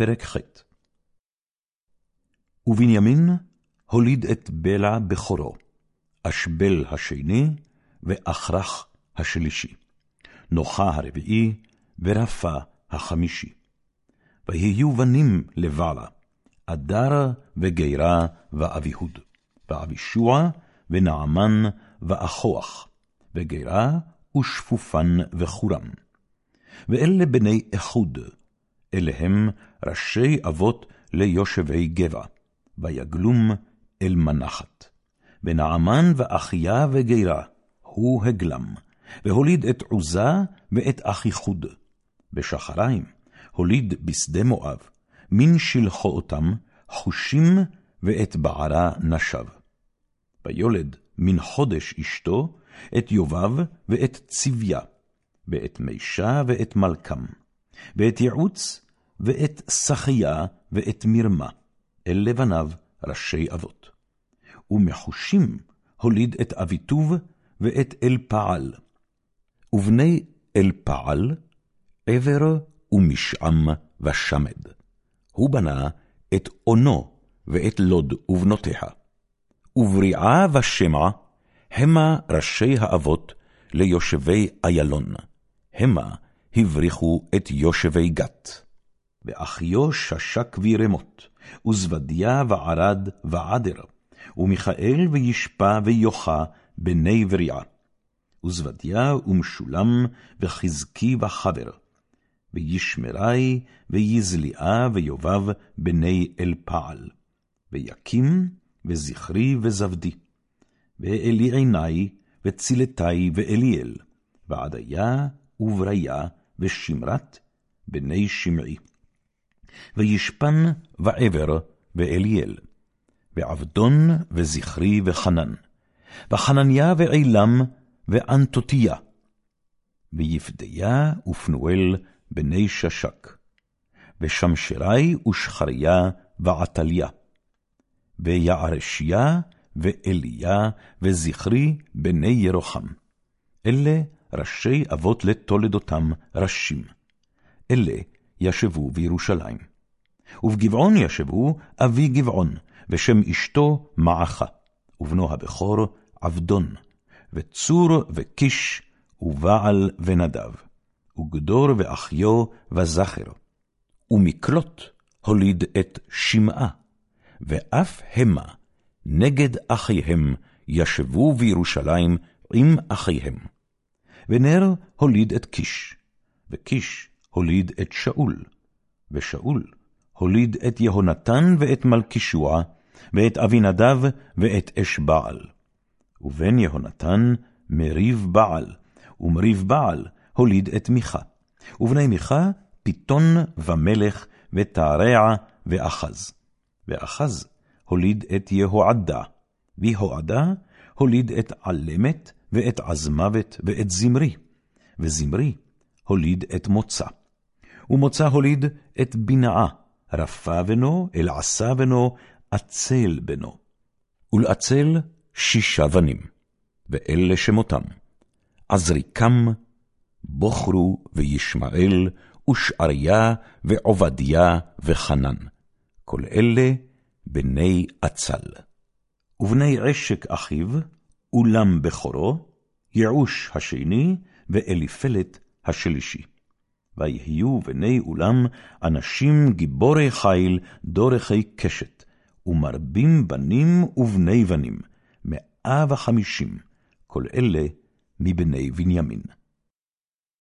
פרק ח' ובנימין הוליד את בלע בכורו, אשבל השני, ואחרח השלישי, נוחה הרביעי, ורפה החמישי. ויהיו בנים לבעלה, אדר וגירה ואביהוד, ואבישוע ונעמן ואחוח, וגירה ושפופן וחורם. ואלה בני איחוד, אלה הם ראשי אבות ליושבי גבע, ויגלום אל מנחת. ונעמן ואחיה וגירה, הוא הגלם, והוליד את עוזה ואת אחיחוד. בשחריים הוליד בשדה מואב, מן שלחו אותם, חושים ואת בערה נשב. ויולד מן חודש אשתו, את יובב ואת צביה, ואת מישה ואת מלכם, ואת יעוץ ואת שחיה ואת מרמה, אל לבניו ראשי אבות. ומחושים הוליד את אביטוב ואת אלפעל. ובני אלפעל, עבר ומשעם ושמד. הוא בנה את אונו ואת לוד ובנותיה. ובריעה ושמע, המה ראשי האבות ליושבי איילון. המה הבריחו את יושבי גת. ואחיו ששק וירמות, וזבדיה וערד ועדר, ומיכאל וישפה ויוחה בני בריעה. וזבדיה ומשולם וחזקי וחבר. וישמרי ויזליעה ויובב בני אלפעל. ויקים וזכרי וזבדי. ואלי עיני וצילתי ואליאל. ועדיה ובריה ושמרת בני שמעי. וישפן ועבר ואליאל. ועבדון וזכרי וחנן. וחנניה ועילם ואנטותיה. ויפדיה ופנואל בני ששק. ושמשרי ושחריה ועתליה. ויערשיה ואליה וזכרי בני ירוחם. אלה ראשי אבות לתולדותם ראשים. אלה ישבו בירושלים. ובגבעון ישבו אבי גבעון, ושם אשתו מעכה, ובנו הבכור עבדון, וצור וקיש, ובעל ונדב, וגדור ואחיו וזכר. ומקלוט הוליד את שמעה, ואף המה נגד אחיהם ישבו בירושלים עם אחיהם. ונר הוליד את קיש, וקיש הוליד את שאול, ושאול הוליד את יהונתן ואת מלכישוע, ואת אבינדב ואת אש בעל. ובן יהונתן מריב בעל, ומריב בעל הוליד את מיכה. ובני מיכה פיתון ומלך ותרע ואחז. ואחז הוליד את יהועדה, ויהועדה הוליד את עלמת ואת עזמוות ואת זמרי, וזמרי הוליד את מוצא. ומוצא הוליד את בנעה, רפה בנו, אלעשה בנו, עצל בנו. ולעצל שישה בנים, ואלה שמותם, עזריקם, בוכרו וישמעאל, ושעריה, ועובדיה, וחנן. כל אלה בני עצל. ובני עשק אחיו, אולם בכורו, יעוש השני, ואליפלת השלישי. ויהיו בני אולם אנשים גיבורי חיל, דורכי קשת, ומרבים בנים ובני בנים, מאה וחמישים, כל אלה מבני בנימין.